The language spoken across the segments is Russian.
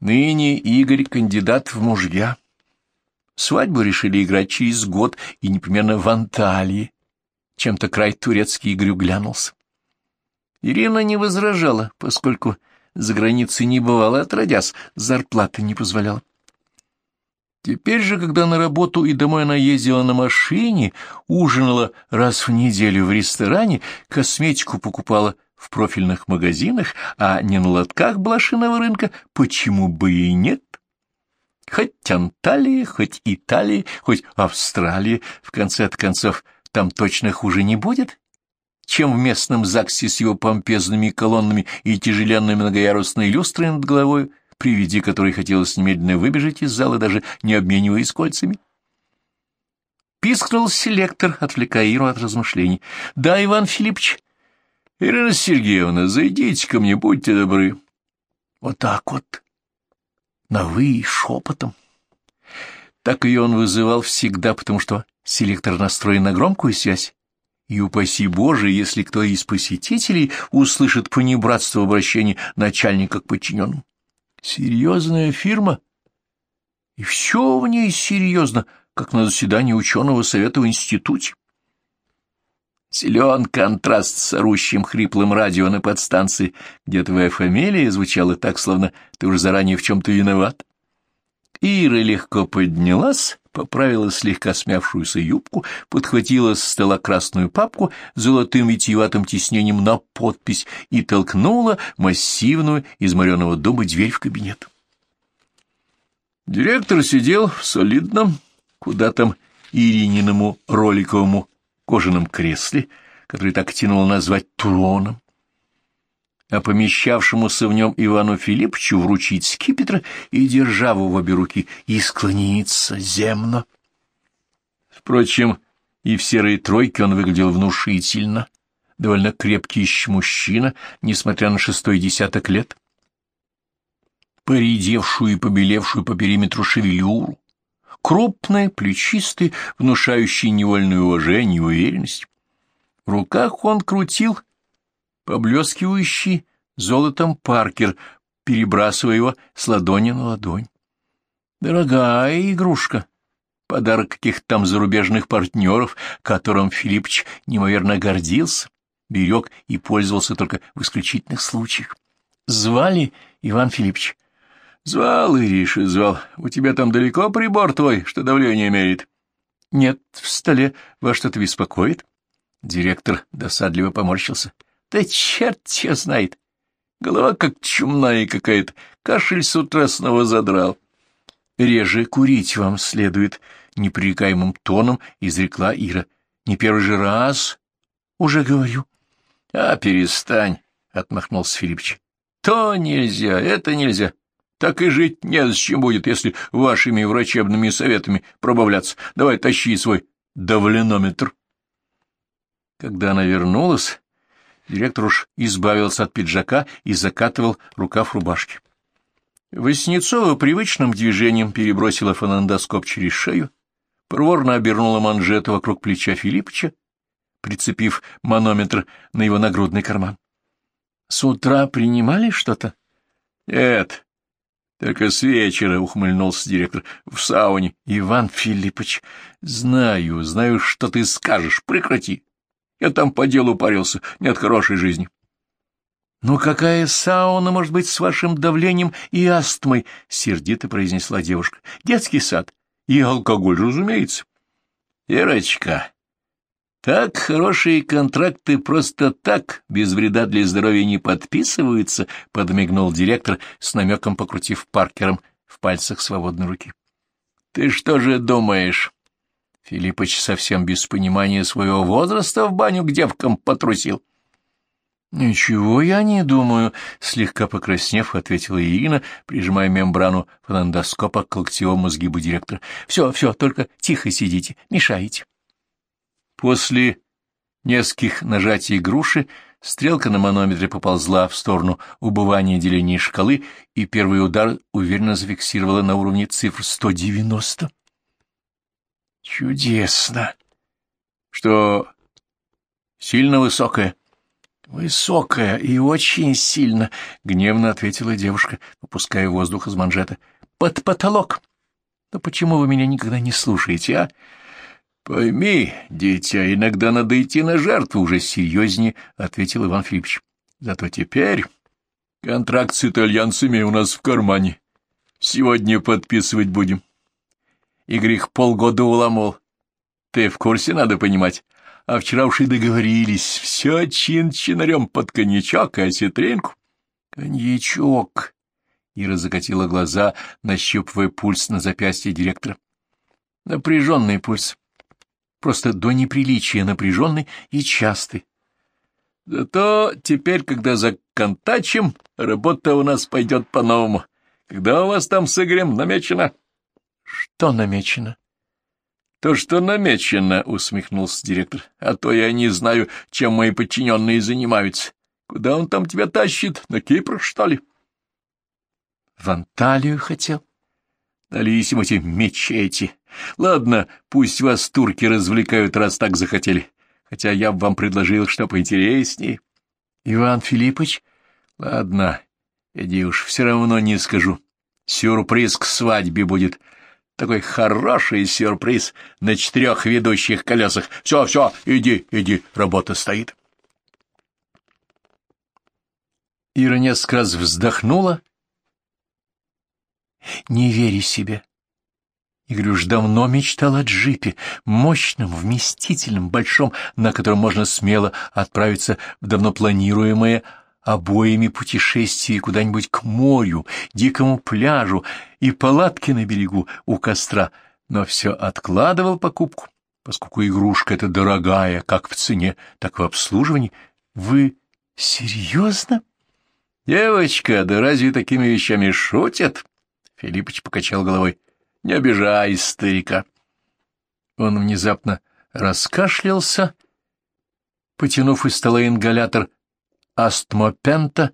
Ныне Игорь кандидат в мужья. Свадьбу решили играть через год и непременно в Анталии. Чем-то край турецкий Игорю глянулся. Ирина не возражала, поскольку за границей не бывало отродясь, зарплаты не позволяла. Теперь же, когда на работу и домой она ездила на машине, ужинала раз в неделю в ресторане, косметику покупала в профильных магазинах, а не на лотках блошиного рынка, почему бы и нет? Хоть Анталия, хоть Италия, хоть Австралия, в конце концов, там точно хуже не будет, чем в местном ЗАГСе с его помпезными колоннами и тяжеленной многоярусной люстрой над головой, при виде которой хотелось немедленно выбежать из зала, даже не обмениваясь кольцами. Пискнул селектор, отвлекая Иру от размышлений. — Да, Иван Филиппович. — Ирина Сергеевна, зайдите ко мне, будьте добры. Вот так вот, на «вы» шепотом. Так ее он вызывал всегда, потому что селектор настроен на громкую связь. И упаси Боже, если кто из посетителей услышит понебратство в обращении начальника к подчиненному. Серьезная фирма. И все в ней серьезно, как на заседании ученого совета в институте. Силен контраст с орущим хриплым радио на подстанции, где твоя фамилия звучала так, словно ты уже заранее в чем-то виноват. Ира легко поднялась, поправила слегка смявшуюся юбку, подхватила с стола красную папку с золотым витиеватым тиснением на подпись и толкнула массивную из мореного дуба дверь в кабинет. Директор сидел в солидном, куда там Ирининому роликовому кожаном кресле, который так тянуло назвать троном а помещавшемуся в нем Ивану Филипповичу вручить скипетр и, держа в обе руки, и склониться земно. Впрочем, и в серой тройке он выглядел внушительно, довольно крепкий еще мужчина, несмотря на шестой десяток лет. Поредевшую и побелевшую по периметру шевелюру, крупный, плечистый, внушающий невольное уважение и уверенность. В руках он крутил поблескивающий золотом Паркер, перебрасывая его с ладони на ладонь. Дорогая игрушка, подарок каких-то там зарубежных партнеров, которым Филиппч неимоверно гордился, берег и пользовался только в исключительных случаях. Звали Иван Филиппович. Звал, Ириша, звал. У тебя там далеко прибор твой, что давление мерит? Нет, в столе. Вас что-то беспокоит? Директор досадливо поморщился. Да черт тебя знает. Голова как чумная какая-то, кашель с утра снова задрал. Реже курить вам следует, — непререкаемым тоном изрекла Ира. Не первый же раз, уже говорю. — А, перестань, — отмахнулся Филиппович. — То нельзя, это нельзя. Так и жить незачем будет, если вашими врачебными советами пробавляться. Давай тащи свой давленометр. Когда она вернулась, Директор уж избавился от пиджака и закатывал рукав рубашки. Воснецова привычным движением перебросила фонендоскоп через шею, проворно обернула манжету вокруг плеча Филиппча, прицепив манометр на его нагрудный карман. — С утра принимали что-то? — Нет, только с вечера, — ухмыльнулся директор, — в сауне. — Иван Филиппович, знаю, знаю, что ты скажешь, прекрати. Я там по делу парился, нет хорошей жизни. — Ну какая сауна может быть с вашим давлением и астмой? — сердито произнесла девушка. — Детский сад. И алкоголь, разумеется. — Ирочка, так хорошие контракты просто так, без вреда для здоровья не подписываются, — подмигнул директор, с намеком покрутив Паркером в пальцах свободной руки. — Ты что же думаешь? Филиппыч совсем без понимания своего возраста в баню к девкам потрусил. — Ничего я не думаю, — слегка покраснев, ответила Ирина, прижимая мембрану фонендоскопа к локтевому сгибу директора. — Все, все, только тихо сидите, мешаете. После нескольких нажатий груши стрелка на манометре поползла в сторону убывания деления шкалы, и первый удар уверенно зафиксировала на уровне цифр 190. Чудесно. Что, сильно высокая? Высокая и очень сильно, — гневно ответила девушка, выпуская воздух из манжета. — Под потолок. Но почему вы меня никогда не слушаете, а? — Пойми, дитя, иногда надо идти на жертву, — уже серьезнее, — ответил Иван Филиппович. — Зато теперь контракт с итальянцами у нас в кармане. Сегодня подписывать будем. Игорь полгода уломал. Ты в курсе, надо понимать. А вчера уж и договорились. Все чин-чинарем под коньячок и осетринку. Коньячок. Ира закатила глаза, нащупывая пульс на запястье директора. Напряженный пульс. Просто до неприличия напряженный и частый. Зато теперь, когда законтачим, работа у нас пойдет по-новому. Когда у вас там с Игорем намечено? — Что намечено? — То, что намечено, — усмехнулся директор. — А то я не знаю, чем мои подчиненные занимаются. Куда он там тебя тащит? На Кипр, что ли? — В Анталию хотел. Дались им эти мечети. Ладно, пусть вас турки развлекают, раз так захотели. Хотя я бы вам предложил, что поинтереснее. — Иван Филиппович? — Ладно, иди уж, все равно не скажу. Сюрприз к свадьбе будет. Такой хороший сюрприз на четырех ведущих колесах. Все, все, иди, иди, работа стоит. Ира несколько раз вздохнула. Не вери себе. Игорь уж давно мечтал о джипе, мощном, вместительном, большом, на котором можно смело отправиться в давно планируемое обоими путешествие куда-нибудь к морю, дикому пляжу и палатке на берегу у костра, но все откладывал покупку, поскольку игрушка эта дорогая как в цене, так в обслуживании. Вы серьезно? Девочка, да разве такими вещами шутят? Филиппыч покачал головой. Не обижай старика. Он внезапно раскашлялся, потянув из стола ингалятор астмопента,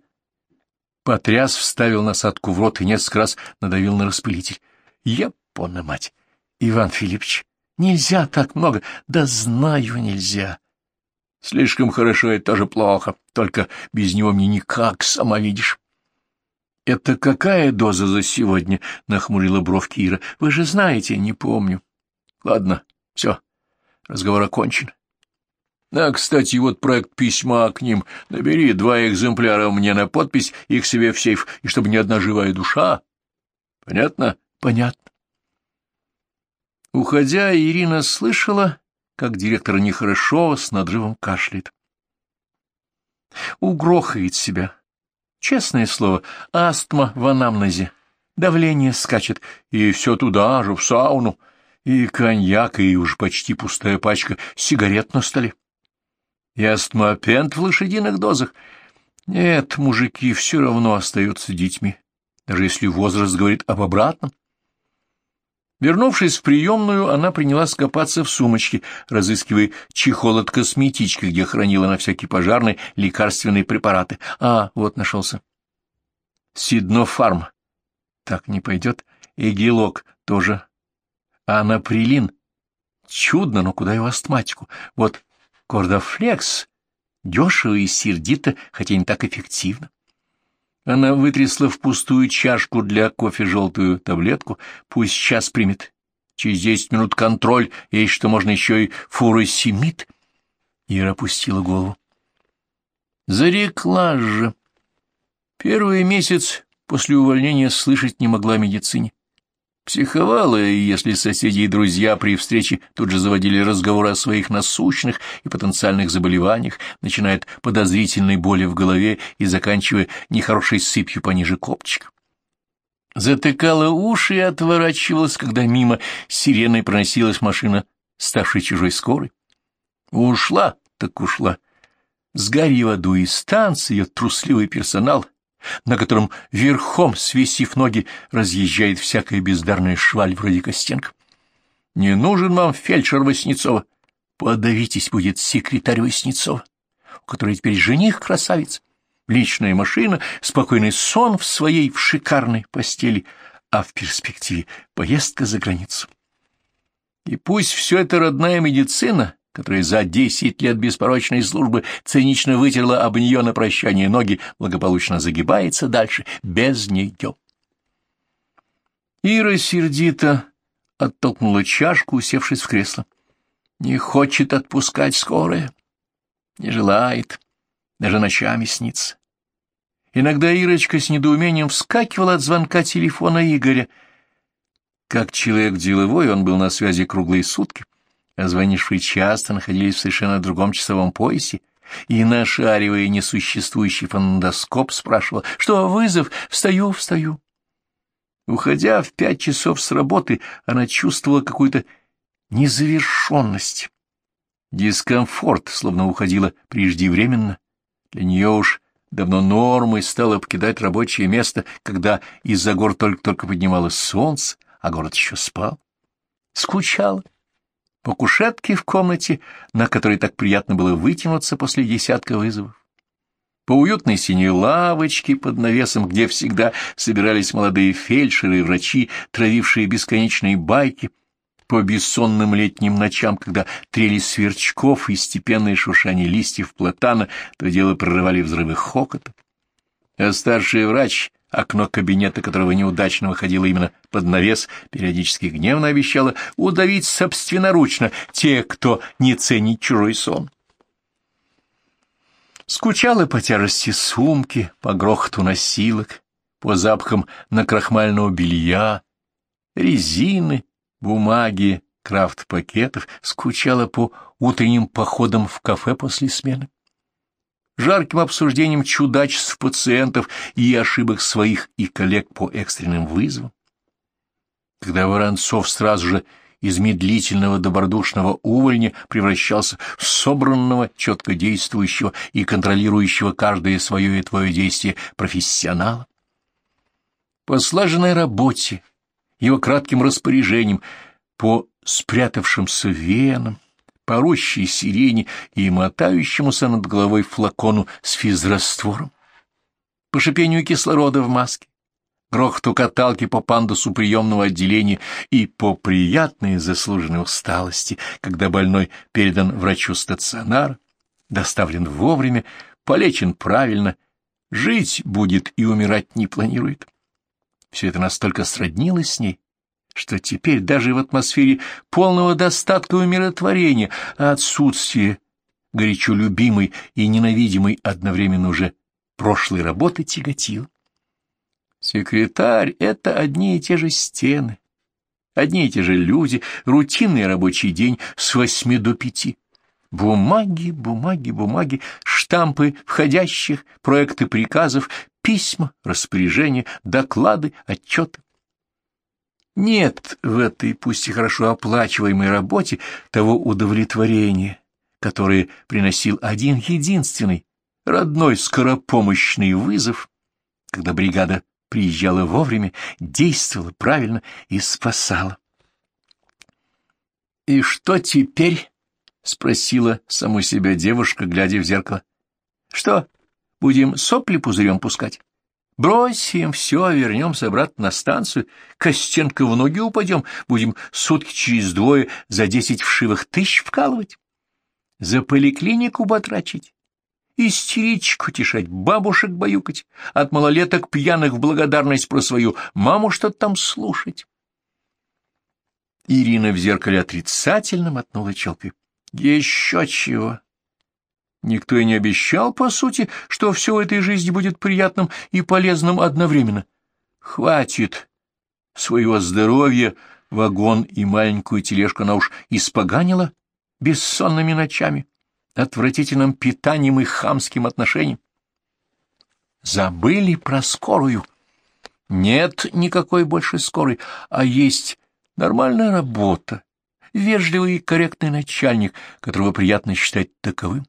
потряс, вставил насадку в рот и несколько раз надавил на распылитель. Япона, мать! Иван Филиппович, нельзя так много. Да знаю, нельзя. Слишком хорошо и тоже плохо, только без него мне никак, сама видишь. — Это какая доза за сегодня? — нахмурила бровки Ира. — Вы же знаете, не помню. — Ладно, все, разговор окончен. А, кстати, вот проект письма к ним. Набери два экземпляра мне на подпись, их себе в сейф, и чтобы ни одна живая душа. Понятно? Понятно. Уходя, Ирина слышала, как директор нехорошо с надрывом кашляет. Угрохает себя. Честное слово, астма в анамнезе. Давление скачет, и все туда же, в сауну. И коньяк, и уж почти пустая пачка сигарет на столе и астмопент в лошадиных дозах. Нет, мужики все равно остаются детьми, даже если возраст говорит об обратном. Вернувшись в приемную, она принялась копаться в сумочке, разыскивая чехол от косметички, где хранила на всякий пожарный лекарственные препараты. А, вот нашелся. Сиднофарм. Так не пойдет. Эгилок тоже. А наприлин. Чудно, но куда его астматику? Вот Кордофлекс дешево и сердито, хотя не так эффективно. Она вытрясла в пустую чашку для кофе желтую таблетку, пусть сейчас примет. Через десять минут контроль, есть что можно еще и фуросемид. Ира опустила голову. Зарекла же. Первый месяц после увольнения слышать не могла медицине. Психовала, если соседи и друзья при встрече тут же заводили разговоры о своих насущных и потенциальных заболеваниях, начиная от подозрительной боли в голове и заканчивая нехорошей сыпью пониже копчика. Затыкала уши и отворачивалась, когда мимо сиреной проносилась машина, ставшей чужой скорой. Ушла, так ушла. С Гарри в аду и станции ее трусливый персонал — на котором верхом, свесив ноги, разъезжает всякая бездарная шваль вроде Костенко. Не нужен вам фельдшер Васнецова. Подавитесь будет секретарь Васнецова, у которой теперь жених красавец, личная машина, спокойный сон в своей в шикарной постели, а в перспективе поездка за границу. И пусть все это родная медицина, которая за десять лет беспорочной службы цинично вытерла об нее на прощание ноги, благополучно загибается дальше, без нее. Ира сердито оттолкнула чашку, усевшись в кресло. Не хочет отпускать скорое, не желает, даже ночами снится. Иногда Ирочка с недоумением вскакивала от звонка телефона Игоря. Как человек деловой, он был на связи круглые сутки, звонившие часто находились в совершенно другом часовом поясе, и, нашаривая несуществующий фонендоскоп, спрашивал, «Что, вызов? Встаю, встаю». Уходя в пять часов с работы, она чувствовала какую-то незавершенность. Дискомфорт, словно уходила преждевременно. Для нее уж давно нормой стало покидать рабочее место, когда из-за гор только-только поднималось солнце, а город еще спал. Скучала. По кушетке в комнате, на которой так приятно было вытянуться после десятка вызовов. По уютной синей лавочке под навесом, где всегда собирались молодые фельдшеры и врачи, травившие бесконечные байки — по бессонным летним ночам, когда трели сверчков и степенные шуршание листьев платана, то дело прорывали взрывы хокота. А старший врач, окно кабинета которого неудачно выходило именно под навес, периодически гневно обещала удавить собственноручно тех, кто не ценит чужой сон. Скучала по тяжести сумки, по грохоту носилок, по запахам накрахмального белья, резины, бумаги, крафт-пакетов, скучала по утренним походам в кафе после смены, жарким обсуждением чудачеств пациентов и ошибок своих и коллег по экстренным вызовам. Когда Воронцов сразу же из медлительного добродушного увольня превращался в собранного, четко действующего и контролирующего каждое свое и твое действие профессионала. По слаженной работе, его кратким распоряжением, по спрятавшимся венам, по рощей сирени и мотающемуся над головой флакону с физраствором, по шипению кислорода в маске, грохоту каталки по пандусу приемного отделения и по приятной заслуженной усталости, когда больной передан врачу стационар, доставлен вовремя, полечен правильно, жить будет и умирать не планирует. Все это настолько сроднилось с ней, что теперь даже в атмосфере полного достатка и умиротворения, а отсутствие горячо любимой и ненавидимой одновременно уже прошлой работы тяготило. Секретарь — это одни и те же стены, одни и те же люди, рутинный рабочий день с восьми до пяти. Бумаги, бумаги, бумаги, штампы входящих, проекты приказов, письма, распоряжения, доклады, отчеты. Нет в этой, пусть и хорошо оплачиваемой работе, того удовлетворения, которое приносил один единственный, родной скоропомощный вызов, когда бригада приезжала вовремя, действовала правильно и спасала. «И что теперь?» — спросила саму себя девушка, глядя в зеркало. «Что, Будем сопли пузырем пускать? Бросим все, вернемся обратно на станцию, Костенко в ноги упадем, будем сутки через двое за десять вшивых тысяч вкалывать, за поликлинику батрачить, истеричку тешать, бабушек баюкать, от малолеток пьяных в благодарность про свою маму что-то там слушать. Ирина в зеркале отрицательно мотнула челкой. Еще чего. Никто и не обещал, по сути, что все в этой жизни будет приятным и полезным одновременно. Хватит своего здоровья, вагон и маленькую тележку она уж испоганила бессонными ночами, отвратительным питанием и хамским отношением. Забыли про скорую. Нет никакой больше скорой, а есть нормальная работа, вежливый и корректный начальник, которого приятно считать таковым.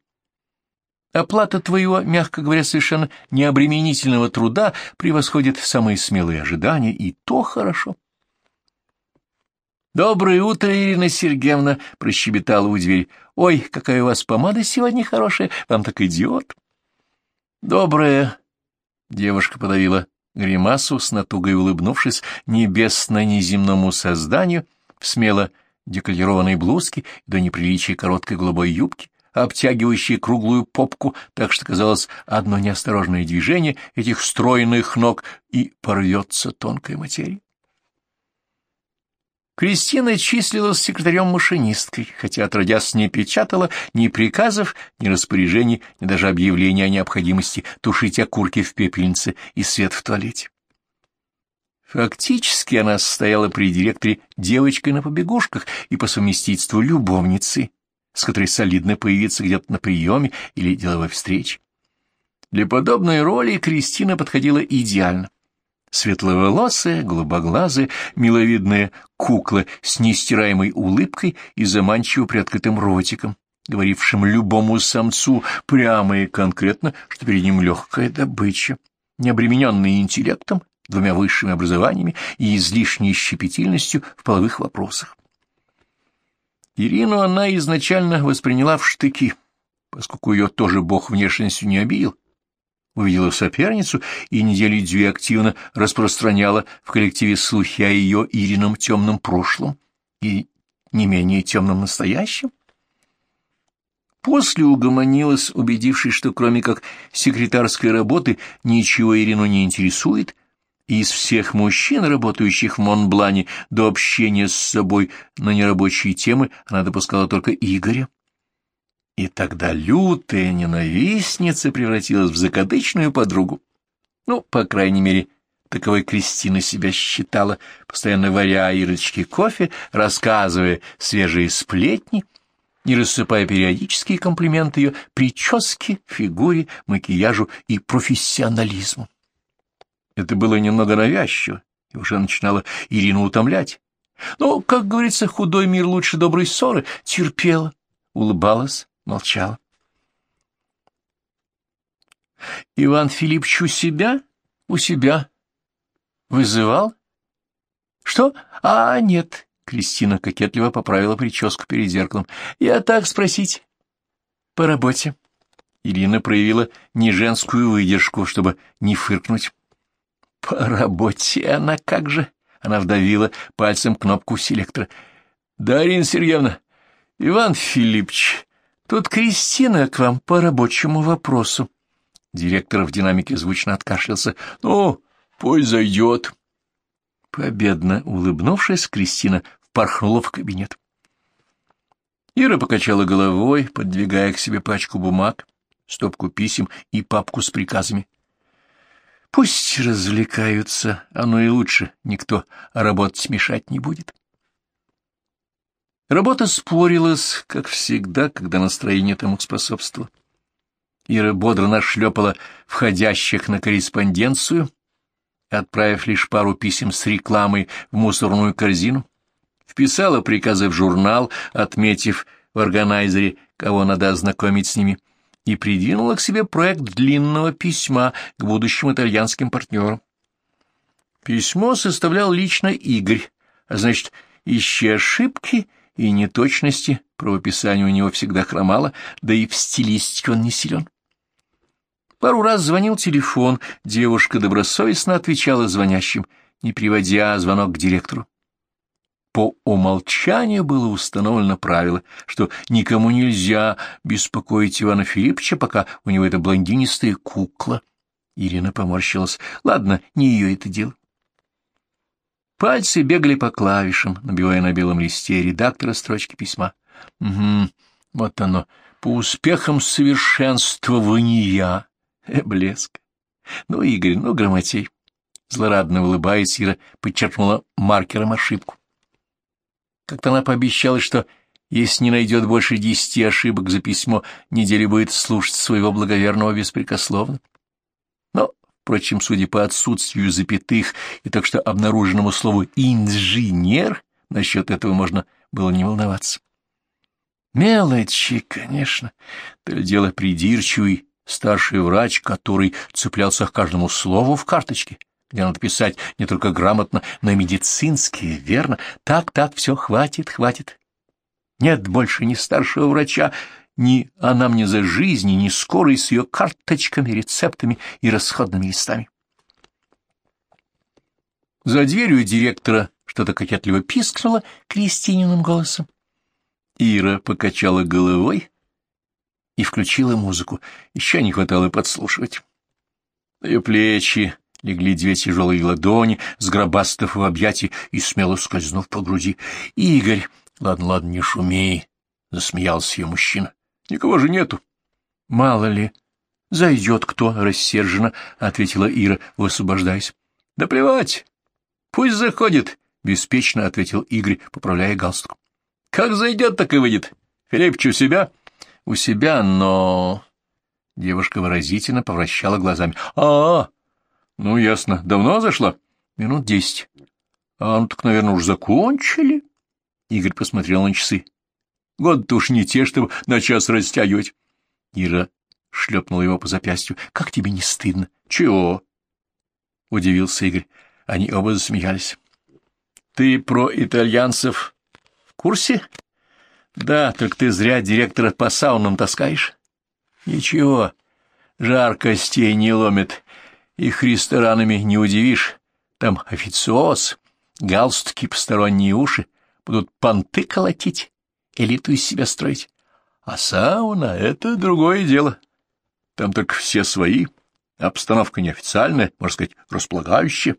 Оплата твоего, мягко говоря, совершенно необременительного труда превосходит самые смелые ожидания, и то хорошо. «Доброе утро, Ирина Сергеевна!» — прощебетала у двери. «Ой, какая у вас помада сегодня хорошая! Вам так идет!» «Доброе!» — девушка подавила гримасу, с натугой улыбнувшись небесно-неземному созданию в смело декольтированной блузки до неприличия короткой голубой юбки, обтягивающей круглую попку, так что, казалось, одно неосторожное движение этих стройных ног и порвется тонкая материя. Кристина числилась секретарем-машинисткой, хотя отродясь не печатала ни приказов, ни распоряжений, ни даже объявления о необходимости тушить окурки в пепельнице и свет в туалете. Фактически она состояла при директоре девочкой на побегушках и по совместительству любовницей, с которой солидно появиться где-то на приеме или деловой встрече. Для подобной роли Кристина подходила идеально. Светловолосая, голубоглазая, миловидная кукла с нестираемой улыбкой и заманчиво приоткрытым ротиком, говорившим любому самцу прямо и конкретно, что перед ним легкая добыча, не обремененная интеллектом, двумя высшими образованиями и излишней щепетильностью в половых вопросах. Ирину она изначально восприняла в штыки, поскольку ее тоже бог внешностью не обидел, увидела соперницу и недели две активно распространяла в коллективе слухи о ее Ирином темном прошлом и не менее темном настоящем. После угомонилась, убедившись, что кроме как секретарской работы ничего Ирину не интересует, из всех мужчин, работающих в Монблане, до общения с собой на нерабочие темы она допускала только Игоря. И тогда лютая ненавистница превратилась в закадычную подругу. Ну, по крайней мере, таковой Кристина себя считала, постоянно варя Ирочке кофе, рассказывая свежие сплетни, не рассыпая периодические комплименты ее прическе, фигуре, макияжу и профессионализму. Это было немного навязчиво и уже начинало Ирину утомлять. Но, как говорится, худой мир лучше доброй ссоры, терпела, улыбалась, молчала. Иван Филиппович у себя? У себя. Вызывал? Что? А, нет. Кристина кокетливо поправила прическу перед зеркалом. Я так спросить. По работе. Ирина проявила не женскую выдержку, чтобы не фыркнуть. По работе она как же? Она вдавила пальцем кнопку селектора. Дарина Сергеевна, Иван Филиппович, Тут Кристина к вам по рабочему вопросу. Директор в динамике звучно откашлялся. Ну, пусть зайдет. Победно улыбнувшись, Кристина впорхнула в кабинет. Ира покачала головой, подвигая к себе пачку бумаг, стопку писем и папку с приказами. Пусть развлекаются, оно и лучше, никто работать мешать не будет. Работа спорилась, как всегда, когда настроение тому способствовало. Ира бодро нашлепала входящих на корреспонденцию, отправив лишь пару писем с рекламой в мусорную корзину, вписала приказы в журнал, отметив в органайзере, кого надо ознакомить с ними, и придвинула к себе проект длинного письма к будущим итальянским партнерам. Письмо составлял лично Игорь, а значит, ищи ошибки и неточности правописания у него всегда хромало, да и в стилистике он не силен. Пару раз звонил телефон, девушка добросовестно отвечала звонящим, не приводя звонок к директору. По умолчанию было установлено правило, что никому нельзя беспокоить Ивана Филипповича, пока у него эта блондинистая кукла. Ирина поморщилась. Ладно, не ее это дело. Пальцы бегали по клавишам, набивая на белом листе редактора строчки письма. Угу, вот оно, по успехам совершенствования. Э, блеск. Ну, Игорь, ну, грамотей. Злорадно улыбаясь, Ира подчеркнула маркером ошибку. Как-то она пообещала, что если не найдет больше десяти ошибок за письмо, неделю будет слушать своего благоверного беспрекословно. Но Впрочем, судя по отсутствию запятых и так что обнаруженному слову «инженер», насчет этого можно было не волноваться. Мелочи, конечно, то ли дело придирчивый старший врач, который цеплялся к каждому слову в карточке, где надо писать не только грамотно, но и медицински, верно? Так, так, все, хватит, хватит. Нет больше ни старшего врача, ни анамнеза жизни, ни скорой с ее карточками, рецептами и расходными листами. За дверью директора что-то кокетливо пискнуло Кристининым голосом. Ира покачала головой и включила музыку. Еще не хватало подслушивать. Ее плечи легли две тяжелые ладони, сгробастав в объятии и смело скользнув по груди. — Игорь! Ладно, ладно, не шумей! — засмеялся ее мужчина. — Никого же нету. — Мало ли. Зайдет кто, рассерженно, — ответила Ира, высвобождаясь. — Да плевать. Пусть заходит, — беспечно ответил Игорь, поправляя галстук. — Как зайдет, так и выйдет. Филиппич у себя? — У себя, но... Девушка выразительно повращала глазами. А, -а, а Ну, ясно. Давно зашла? Минут десять. А ну так, наверное, уж закончили? Игорь посмотрел на часы. Год-то уж не те, чтобы на час растягивать. Ира шлепнула его по запястью. — Как тебе не стыдно? — Чего? — удивился Игорь. Они оба засмеялись. — Ты про итальянцев в курсе? — Да, так ты зря директора по саунам таскаешь. — Ничего, жаркостей не ломит. Их ресторанами не удивишь. Там официоз, галстуки, посторонние уши. Будут понты колотить, элиту из себя строить. А сауна — это другое дело. Там только все свои, обстановка неофициальная, можно сказать, располагающая.